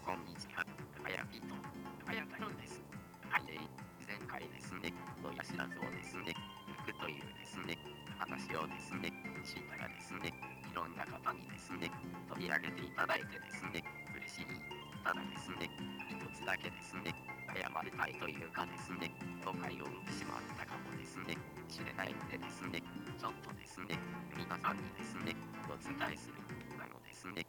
こんにちは。はやぴと、はや太郎です。はい、前回ですね、親知らずをですね、抜くとい。うですね、話をですね、したらですね、い。ろんな方にですね、取り上げてい。ただい。てですね、嬉しい。ただですね、一つだけですね、謝りたい。とい。うかですね、誤解を生んでしまったかもですね、知れない。のでですね、ちょっとですね、皆さんにですね、お伝えする。あのですね、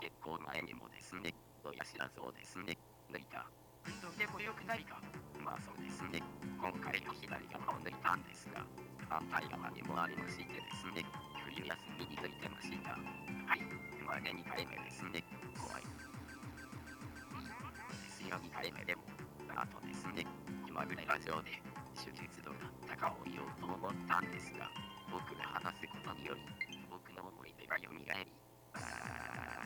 結構前にもですね、親知らずをですね、抜いた。運動でも良くないかまあそうですね、今回は左側を抜いたんですが、反対側にもありましてですね、冬休みに抜いてました。はい、まあね、2回目ですね、怖い。ですよ、2回目でも。あとですね、今ぐらいラジオで手術どうだったかを言おうと思ったんですが、僕が話すことにより、僕の思い出が蘇り、あー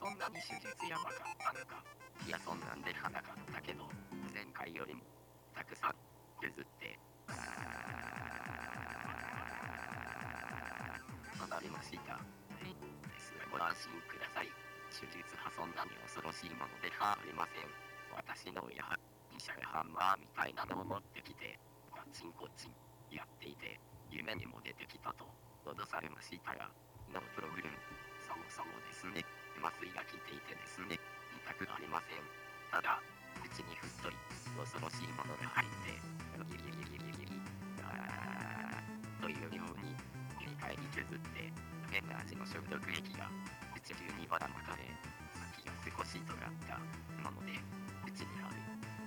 そんなに手術やばかったのか？いや、そんなんではなかったけど、前回よりもたくさん譲って、あーとなりました。ですが、ご安心ください。手術はそんなに恐ろしいものではありません。私の親は、医者がハンマーみたいなのを持ってきて、こっちんこっちんやっていて、夢にも出てきたと脅されましたが、ノープログラム、そもそもですね、麻酔が効いていてですね、痛くありません。ただ、口にふっとり、恐ろしいものが入って、ギリギリギリギリギリ、あーというように、繰り返に削って、変な味の消毒液が、口中にばらまかれ、先が少し尖ったもので、口にある、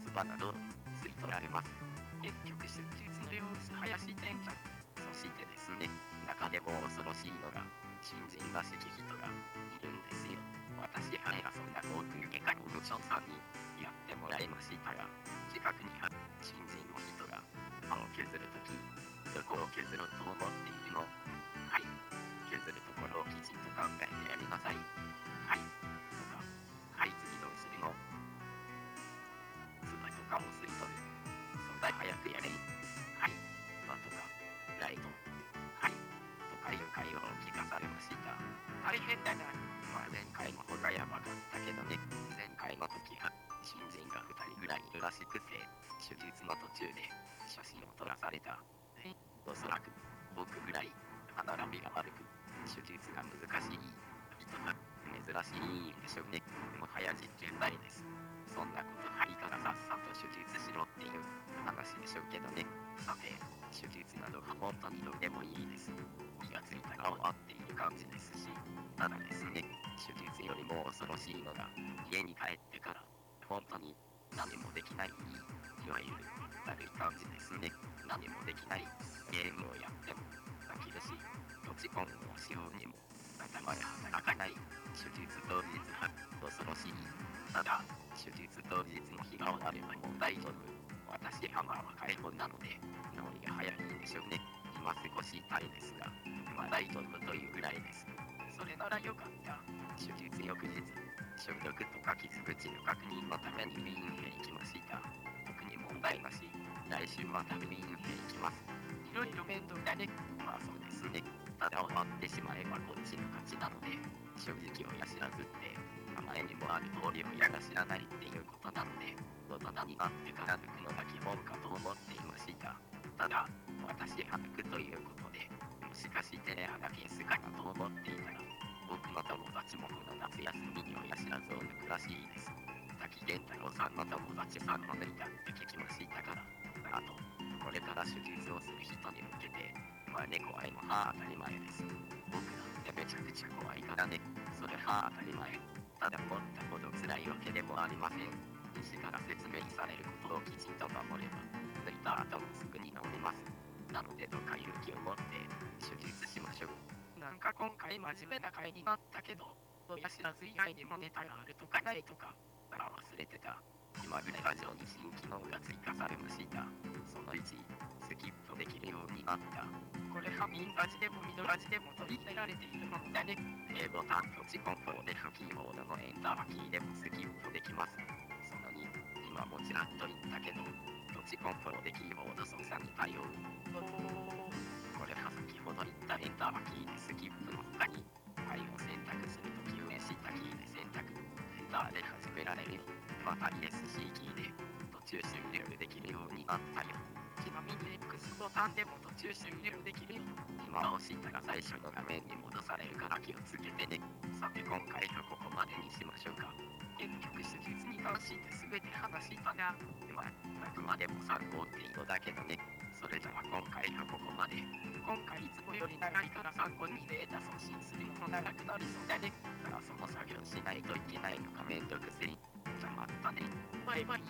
つばなど、吸い取られます。結局手術の様子林店長そしてですね中でも恐ろしいのが新人らしき人がいるんですよ。私は偉そんな航空外科の部長さんにやってもらいましたが近くにある新人の人が歯を削るときどこを削ろうと思っているの？はい。削るところをきちんと考えてやりなさい。会を聞かされました。大変だな。まあ前回の方がやばかったけどね。前回の時は、新人が2人ぐらいいるらしくて、手術の途中で写真を撮らされた。えおそらく、僕ぐらい、歯並びが悪く、手術が難しい人が珍しいんでしょうね。もはや実験台です。そんなこと手術しろっていう話でしょうけどね。さて、手術などは本当にどうでもいいです。気がついたら終わっている感じですし、ただですね、手術よりも恐ろしいのが、家に帰ってから、本当に何もできない、いわゆる悪い感じですね。何もできないゲームをやっても飽きるし、土地コンをしようにも頭が働かない手術当日は恐ろしい。ただ、手術当日の日が終わればもう大丈夫。私、ハマーは解放なので、治りが早いんでしょうね。今少し痛いですが、まあ大丈夫というぐらいです。それならよかった。手術翌日、消毒とか傷口の確認のために病院へ行きました。特に問題なし。来週また病院へ行きます。いろいろ面倒だね。まあそうですね。ただ終わってしまえばこっちの勝ちなので、正直親知らずって、前にもある通り親が知らないっていうことなので、大人になってから抜くのが基本かと思っていました。ただ、私が抜くということで、もしかしてレアなケースかなと思っていたら、僕の友達もこの夏休みに親知らずを抜くらしいです。滝源太郎さんの友達さんも抜いたって聞きましたから、あと、これから手術をする人に向けて、まあね、怖いのは当たり前です。僕なんてめちゃくちゃ怖いからね、それは当たり前。ただ思ったほど辛いわけでもありません。医師から説明されることをきちんと守れば、抜いた後もすぐに治ります。なのでどうか勇気を持って手術しましょう。なんか今回真面目な回になったけど、親知らず以外にもネタがあるとかないとか、あら忘れてた。今ぐらいラジオに新機能が追加されました。その1、スキップできるようになった。これはミンラジでもミドラジでも取り入れられているものだね。A ボタンとチコンフォーでキーボードのエンターキーでもスキップできます。その2、今もちらっと言ったけど、プチコンフォーでキーボード操作に対応。途中終了できるようになったよ。ちなみに X ボタンでも途中終了できるよ。今押したら最初の画面に戻されるから気をつけてね。さて今回はここまでにしましょうか。結局手術に関して全て話したな。まあ、あくまでも参考っていうのだけどね。それじゃあ今回はここまで。今回いつもより長いから参考にデータ送信するのも長くなりそうだね。だからその作業しないといけないのがめんどくせえ。じゃあまたね。バイバイ。